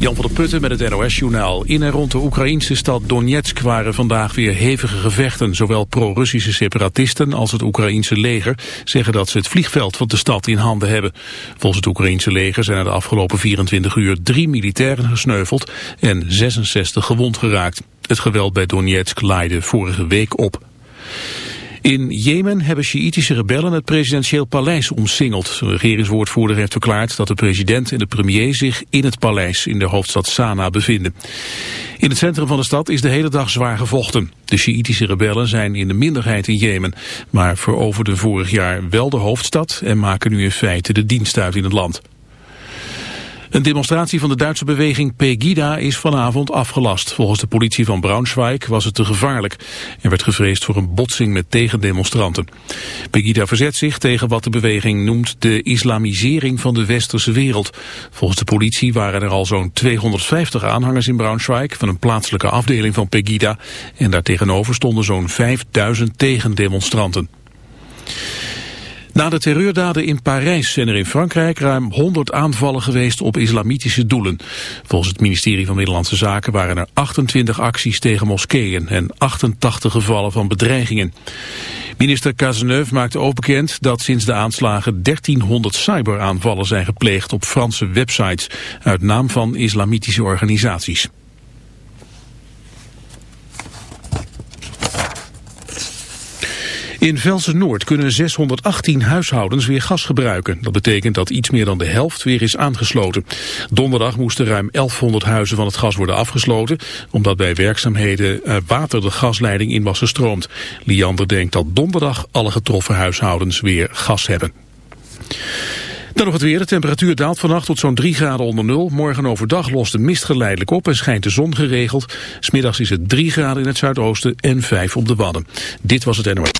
Jan van der Putten met het NOS-journaal. In en rond de Oekraïnse stad Donetsk waren vandaag weer hevige gevechten. Zowel pro-Russische separatisten als het Oekraïense leger zeggen dat ze het vliegveld van de stad in handen hebben. Volgens het Oekraïense leger zijn er de afgelopen 24 uur drie militairen gesneuveld en 66 gewond geraakt. Het geweld bij Donetsk laaide vorige week op. In Jemen hebben Sjiïtische rebellen het presidentieel paleis omsingeld. De regeringswoordvoerder heeft verklaard dat de president en de premier zich in het paleis in de hoofdstad Sanaa bevinden. In het centrum van de stad is de hele dag zwaar gevochten. De Sjiïtische rebellen zijn in de minderheid in Jemen, maar veroverden vorig jaar wel de hoofdstad en maken nu in feite de dienst uit in het land. Een demonstratie van de Duitse beweging Pegida is vanavond afgelast. Volgens de politie van Braunschweig was het te gevaarlijk. Er werd gevreesd voor een botsing met tegendemonstranten. Pegida verzet zich tegen wat de beweging noemt de islamisering van de westerse wereld. Volgens de politie waren er al zo'n 250 aanhangers in Braunschweig van een plaatselijke afdeling van Pegida. En daartegenover stonden zo'n 5000 tegendemonstranten. Na de terreurdaden in Parijs zijn er in Frankrijk ruim 100 aanvallen geweest op islamitische doelen. Volgens het ministerie van Middellandse Zaken waren er 28 acties tegen moskeeën en 88 gevallen van bedreigingen. Minister Cazeneuve maakte ook bekend dat sinds de aanslagen 1300 cyberaanvallen zijn gepleegd op Franse websites uit naam van islamitische organisaties. In Velsen-Noord kunnen 618 huishoudens weer gas gebruiken. Dat betekent dat iets meer dan de helft weer is aangesloten. Donderdag moesten ruim 1100 huizen van het gas worden afgesloten... omdat bij werkzaamheden water de gasleiding in was gestroomd. Liander denkt dat donderdag alle getroffen huishoudens weer gas hebben. Dan nog het weer. De temperatuur daalt vannacht tot zo'n 3 graden onder nul. Morgen overdag lost de mist geleidelijk op en schijnt de zon geregeld. Smiddags is het 3 graden in het zuidoosten en 5 op de Wadden. Dit was het NOS.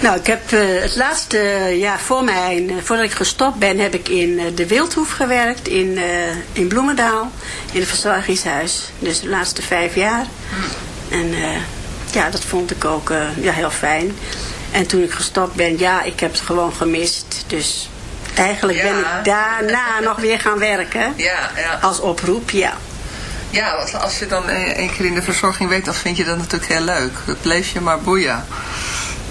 Nou, ik heb eh, het laatste jaar voor mijn, eh, voordat ik gestopt ben, heb ik in eh, de Wildhoef gewerkt in, eh, in Bloemendaal, in het verzorgingshuis. Dus de laatste vijf jaar. En eh, ja, dat vond ik ook eh, ja, heel fijn. En toen ik gestopt ben, ja, ik heb het gewoon gemist. Dus eigenlijk ben ik daarna nog weer gaan werken. Ja, ja. Als oproep, ja. Ja, als je dan één keer in de verzorging weet, dan vind je dat natuurlijk heel leuk. Bleef je maar boeien.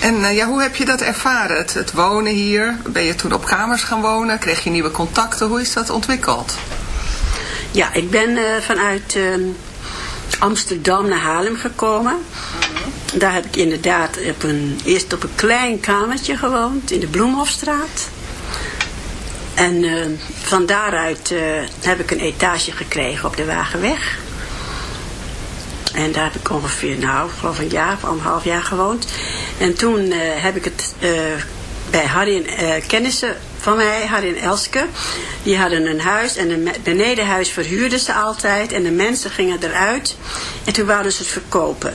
En uh, ja, hoe heb je dat ervaren, het, wonen hier? Ben je toen op kamers gaan wonen? Kreeg je nieuwe contacten? Hoe is dat ontwikkeld? Ja, ik ben uh, vanuit uh, Amsterdam naar Haarlem gekomen. Daar heb ik inderdaad op een, eerst op een klein kamertje gewoond in de Bloemhofstraat. En van daaruit heb ik een etage gekregen op de Wagenweg. En daar heb ik ongeveer, nou, geloof een jaar of anderhalf jaar gewoond. En toen uh, heb ik het uh, bij Harry en uh, kennissen van mij, Harry en Elske. Die hadden een huis en een benedenhuis verhuurden ze altijd. En de mensen gingen eruit. En toen wouden ze het verkopen.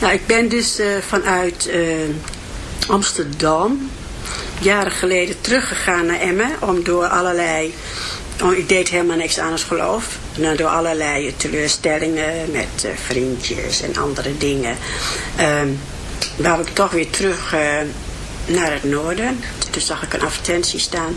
Nou, ik ben dus vanuit Amsterdam jaren geleden teruggegaan naar Emmen. Om door allerlei... Oh, ik deed helemaal niks aan het geloof. Nou, door allerlei teleurstellingen met uh, vriendjes en andere dingen. Um, wou ik toch weer terug naar het noorden. Toen zag ik een advertentie staan.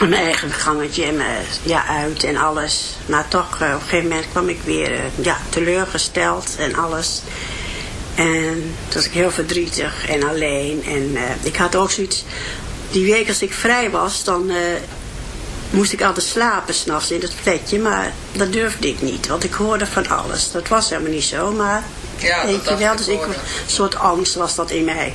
mijn eigen gangetje en mijn, ja, uit en alles. Maar toch, uh, op een gegeven moment kwam ik weer ja, teleurgesteld en alles. En toen was ik heel verdrietig en alleen. En uh, ik had ook zoiets... Die week als ik vrij was, dan uh, moest ik altijd slapen s'nachts in het flatje. Maar dat durfde ik niet, want ik hoorde van alles. Dat was helemaal niet zo, maar... Ja, weet je wel, dus ik, een soort angst was dat in mij.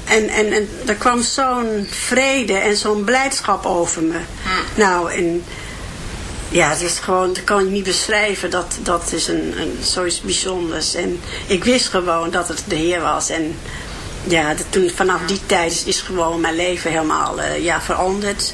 en, en, en er kwam zo'n vrede en zo'n blijdschap over me. Hm. Nou, en ja, het is gewoon, dat kan ik niet beschrijven. Dat, dat is een, een, zoiets bijzonders. En ik wist gewoon dat het de Heer was. En ja, dat toen, vanaf die tijd is, gewoon mijn leven helemaal uh, ja, veranderd.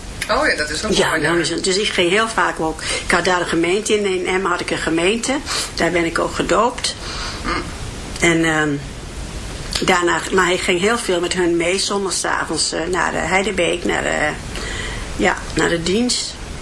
Oh ja, dat is ook Ja, mooi. nou dus ik ging heel vaak ook. Ik had daar een gemeente in. In Emmen had ik een gemeente. Daar ben ik ook gedoopt. En ehm, daarna, maar ik ging heel veel met hun mee zondagsavonds eh, naar uh, Heidebeek, naar, eh, ja, naar de dienst.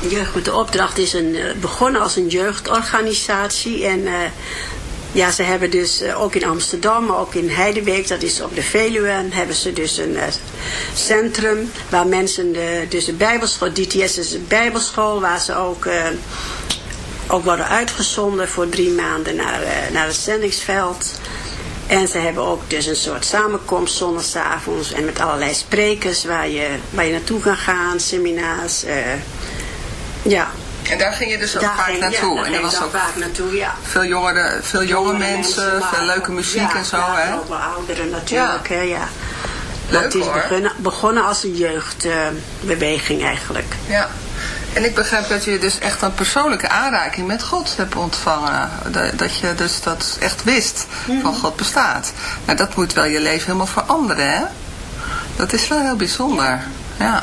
Jeugd met de opdracht is een, eh, begonnen als een jeugdorganisatie. En eh, ja, ze hebben dus eh, ook in Amsterdam, maar ook in Heidebeek, dat is op de Veluwe, hebben ze dus een centrum waar mensen, de, dus de bijbelschool, DTS is een bijbelschool, waar ze ook, ook worden uitgezonden voor drie maanden naar, naar het zendingsveld. En ze hebben ook dus een soort samenkomst zondagsavonds en met allerlei sprekers waar je, waar je naartoe kan gaan, seminars. Ja, En daar ging je dus ook daar vaak ging- naartoe. Ja, daar en er ik was ook vaak naartoe, ja. veel jongere, veel jonge mensen, maar veel leuke muziek ja, en zo. ja, hè? ook wel ouderen natuurlijk, hè, ja. Leuk, het is hoor. begonnen, begonnen als een jeugdbeweging eigenlijk. Ja. En ik begrijp dat je dus echt een persoonlijke aanraking met God hebt ontvangen. Dat, dat je dus dat echt wist van God bestaat. Nou, dat moet wel je leven helemaal veranderen, hè? Dat is wel heel bijzonder. Ja.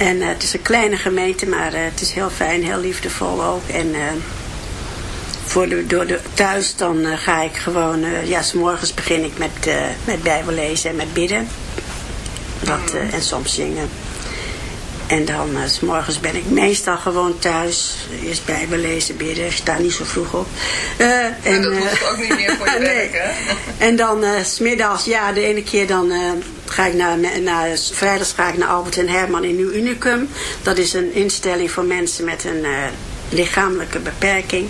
En eh, het is een kleine gemeente, maar eh, het is heel fijn, heel liefdevol ook. En eh, voor de, door de, thuis dan ga ik gewoon, ja, s morgens begin ik met, met Bijbel lezen en met bidden. Dat, en soms zingen. En dan, s morgens ben ik meestal gewoon thuis. Eerst Bijbel lezen, bidden. Ik sta niet zo vroeg op. En, dat eh, hoeft ook niet meer voor je nee. werk, hè? En dan s smiddags, ja, de ene keer dan ga ik naar, naar, ga ik naar Albert en Herman in Nieuw Unicum. Dat is een instelling voor mensen met een eh, lichamelijke beperking.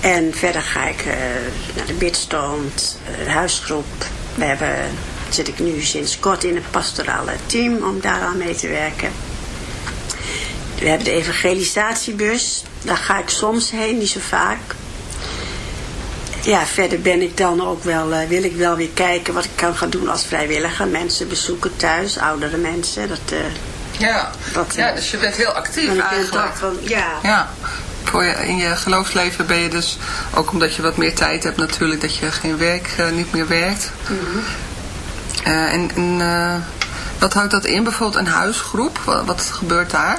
En verder ga ik eh, naar de bidstond, eh, de huisgroep. We hebben, zit ik nu sinds kort in het pastorale team om daar aan mee te werken. We hebben de evangelisatiebus. Daar ga ik soms heen, niet zo vaak. Ja, verder ben ik dan ook wel, eh, wil ik wel weer kijken wat ik kan gaan doen als vrijwilliger. Mensen bezoeken thuis, oudere mensen. Dat, eh, Ja. Wat, ja, eh, dus je bent heel actief eigenlijk. van, ja, Ja, voor je, in je geloofsleven ben je dus, ook omdat je wat meer tijd hebt natuurlijk, dat je geen werk, niet meer werkt. Eh, en en wat houdt dat in? Bijvoorbeeld een huisgroep, wat, wat gebeurt daar?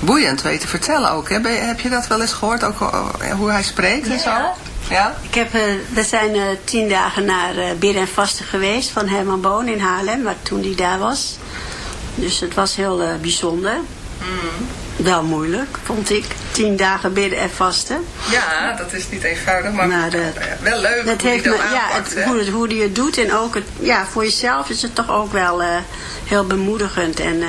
boeiend weet te vertellen ook. Hè? Ben heb je dat wel eens gehoord, ook uh, hoe hij spreekt en zo? Ja. Ik heb, eh, we zijn eh, tien dagen naar eh bidden en vasten geweest van Herman Boon in Haarlem, waar toen die daar was. Dus het was heel eh, bijzonder. Wel moeilijk, vond ik. Tien dagen bidden en vasten. Ja, dat is niet eenvoudig, maar dat- wel leuk Het hoe heeft hij me, dat ja, het, hoe, het, hoe die het doet en ook het, ja, voor jezelf is het toch ook wel eh, heel bemoedigend en eh,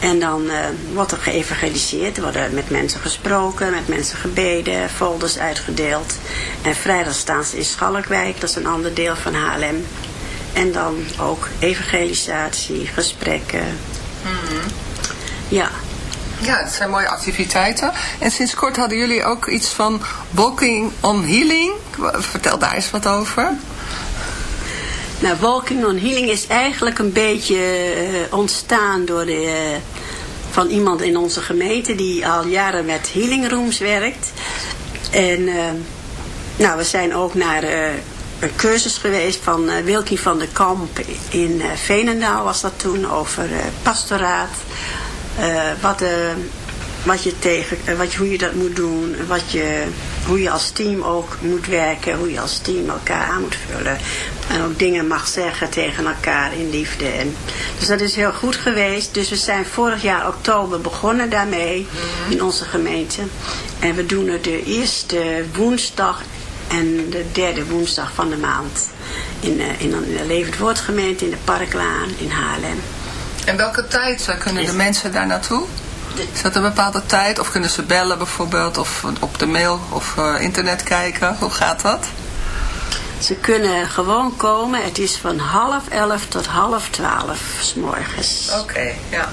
En dan uh, wordt er geëvangeliseerd. Er worden met mensen gesproken, met mensen gebeden, folders uitgedeeld. En vrijdag staan ze in Schalkwijk, dat is een ander deel van Haarlem. En dan ook evangelisatie, gesprekken. Mm -hmm. Ja, ja, het zijn mooie activiteiten. En sinds kort hadden jullie ook iets van Walking on Healing. Vertel daar eens wat over. Nou, Walking on Healing is eigenlijk een beetje uh, ontstaan door de, uh, van iemand in onze gemeente die al jaren met healing rooms werkt. En uh, nou, we zijn ook naar een cursus geweest van Wilkie van der Kamp in Veenendaal was dat toen over pastoraat. Wat, wat je tegen, wat, hoe je dat moet doen, wat je, hoe je als team ook moet werken, hoe je als team elkaar aan moet vullen. En ook dingen mag zeggen tegen elkaar in liefde. En, dus dat is heel goed geweest. Dus we zijn vorig jaar oktober begonnen daarmee in onze gemeente. En we doen het de eerste woensdag en de derde woensdag van de maand. In, in, in de Levend Woordgemeente in de Parklaan in Haarlem. En welke tijd kunnen de mensen daar naartoe? Is dat een bepaalde tijd? Of kunnen ze bellen bijvoorbeeld? Of op de mail of uh, internet kijken? Hoe gaat dat? Ze kunnen gewoon komen. Het is van half elf tot half twaalf s morgens. Oké, okay, ja.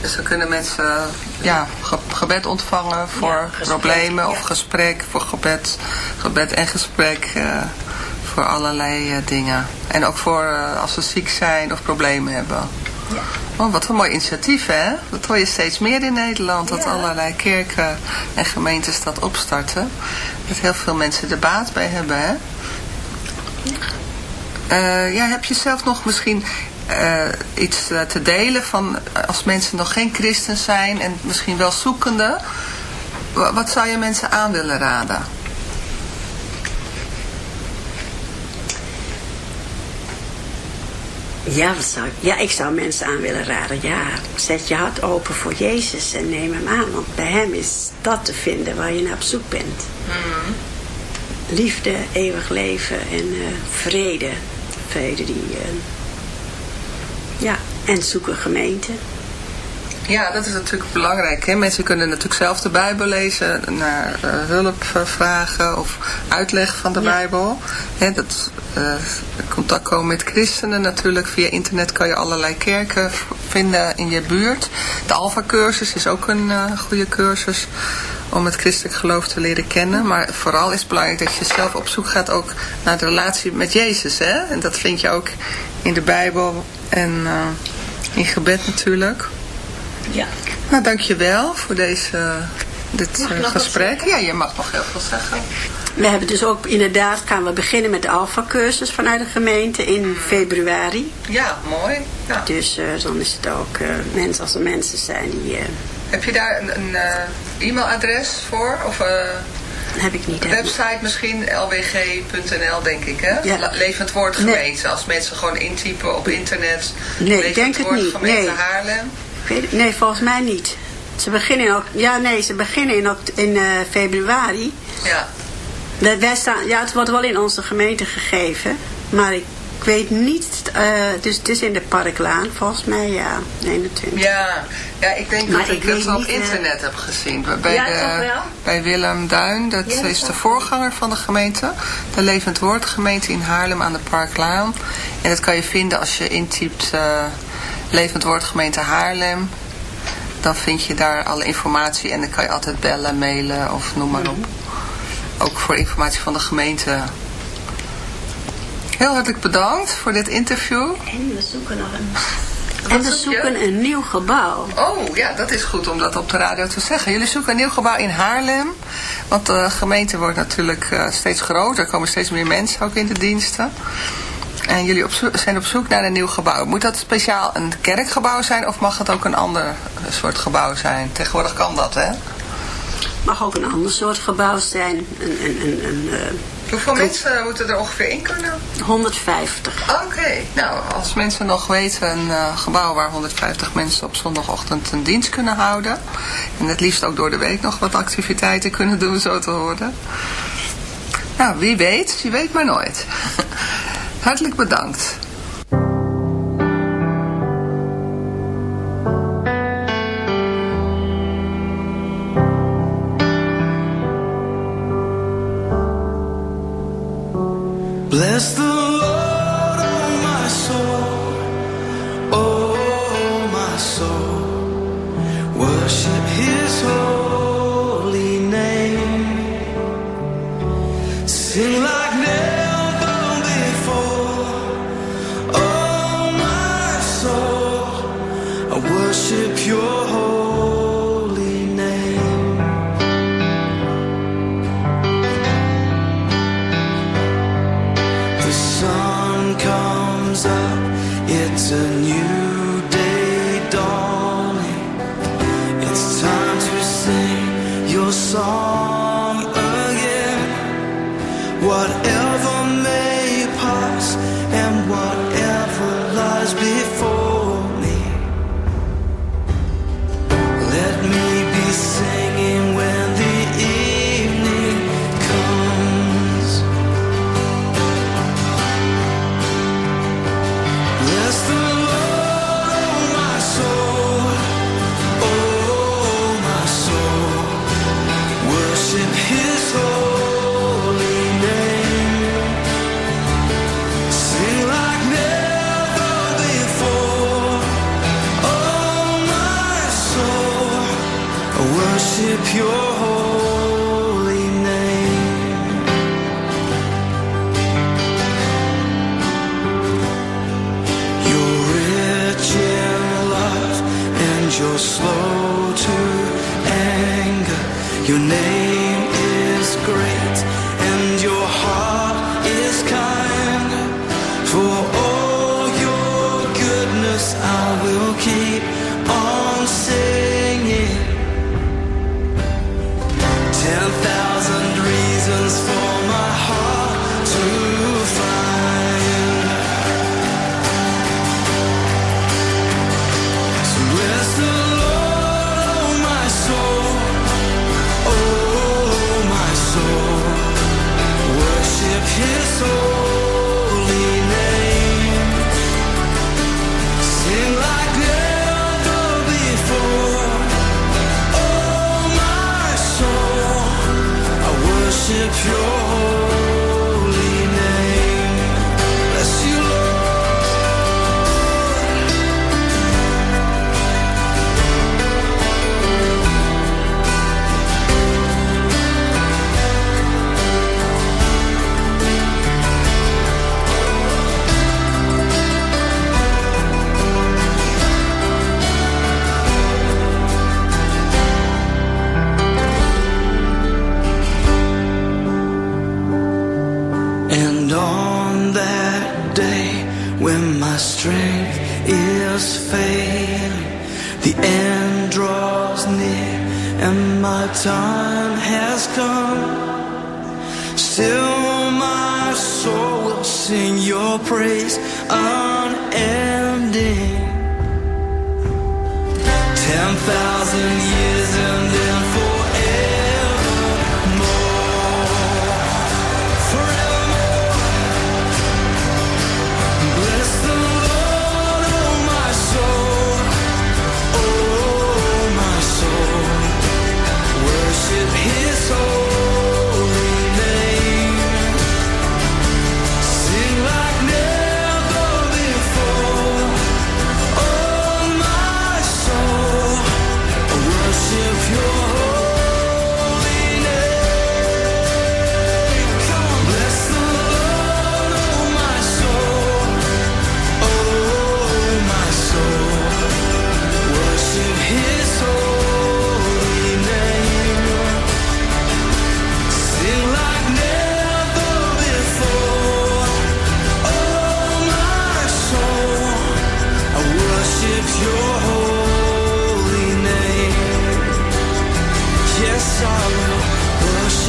Dus dan kunnen mensen ja, ge gebed ontvangen voor ja, gesprek, problemen of ja. gesprek, voor gebed, gebed en gesprek. Uh, voor allerlei dingen. En ook voor als ze ziek zijn of problemen hebben. Ja. Oh, wat een mooi initiatief, hè? Dat hoor je steeds meer in Nederland. Dat ja. allerlei kerken en gemeentes dat opstarten. Dat heel veel mensen er baat bij hebben, hè? Uh, ja, heb je zelf nog misschien uh, iets uh, te delen van als mensen nog geen christen zijn en misschien wel zoekende? Wat zou je mensen aan willen raden? Ja, wat zou ik, ja, ik zou mensen aan willen raden. Ja, zet je hart open voor Jezus en neem hem aan. Want bij hem is dat te vinden waar je naar op zoek bent. Mm. Liefde, eeuwig leven en uh, vrede. Vrede die... Uh, ja, en zoek een gemeente. Ja, dat is natuurlijk belangrijk. Hè? Mensen kunnen natuurlijk zelf de Bijbel lezen, naar uh, hulp vragen of uitleg van de ja. Bijbel. Hè, dat, uh, contact komen met christenen natuurlijk. Via internet kan je allerlei kerken vinden in je buurt. De Alpha-cursus is ook een uh, goede cursus om het christelijk geloof te leren kennen. Maar vooral is het belangrijk dat je zelf op zoek gaat ook naar de relatie met Jezus. Hè? En dat vind je ook in de Bijbel en in gebed natuurlijk. Ja. Nou, dankjewel voor deze, dit uh, gesprek. Ja, je mag nog heel veel zeggen. We hebben dus ook inderdaad, gaan we beginnen met de Alpha-cursus vanuit de gemeente in februari. Ja, mooi. Ja. Dus uh, dan is het ook uh, mensen als er mensen zijn die... Heb je daar een, een e-mailadres voor? Of heb ik niet. Een website misschien, lwg.nl denk ik, hè? Ja. Levend Woord Gemeente. Nee. Als mensen gewoon intypen op internet. Nee, ik denk het niet. Gemeente nee. Haarlem. Nee, volgens mij niet. Ze beginnen in, ja, nee, ze beginnen in, in uh, februari. Ja. Wij staan, ja, het wordt wel in onze gemeente gegeven. Maar ik weet niet, uh, dus het is in de Parklaan, volgens mij, ja, 21. Ja, ja ik denk maar dat ik ik het op niet, internet heb gezien. Bij, ja, de, bij Willem Duin, dat ja, is de voorganger van de gemeente. De Levend Woord gemeente in Haarlem aan de Parklaan. En dat kan je vinden als je intypt... Uh, Levend Woord gemeente Haarlem. Dan vind je daar alle informatie en dan kan je altijd bellen, mailen of noem maar op. Ook voor informatie van de gemeente. Heel hartelijk bedankt voor dit interview. En we zoeken nog een... En we zoeken een nieuw gebouw. Oh, ja, dat is goed om dat op de radio te zeggen. Jullie zoeken een nieuw gebouw in Haarlem. Want de gemeente wordt natuurlijk uh, steeds groter. Er komen steeds meer mensen ook in de diensten. En jullie op zijn op zoek naar een nieuw gebouw. Moet dat speciaal een kerkgebouw zijn of mag het ook een ander soort gebouw zijn? Tegenwoordig kan dat, hè? mag ook een ander soort gebouw zijn. Een, een, een, een, uh, Hoeveel mensen moeten er ongeveer in kunnen? 150. Oké, nou als mensen nog weten een uh, gebouw waar 150 mensen op zondagochtend een dienst kunnen houden. En het liefst ook door de week nog wat activiteiten kunnen doen, zo te horen. Nou, wie weet, wie weet maar nooit. Hartelijk bedankt. song again. What?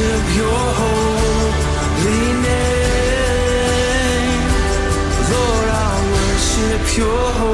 Worship your holy name. Lord, I worship your holy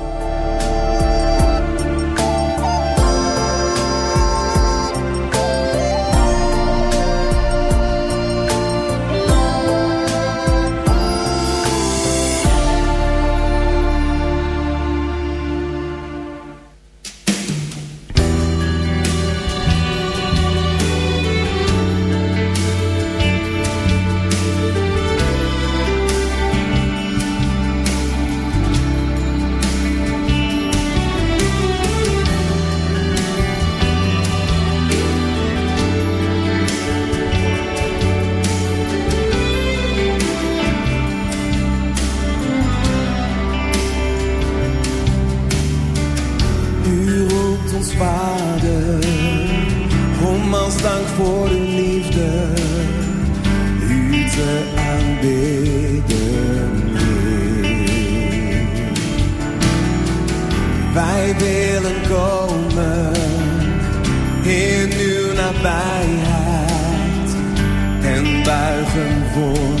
dank voor uw liefde, u te aanbidden. Wij willen komen in uw nabijheid en buigen voor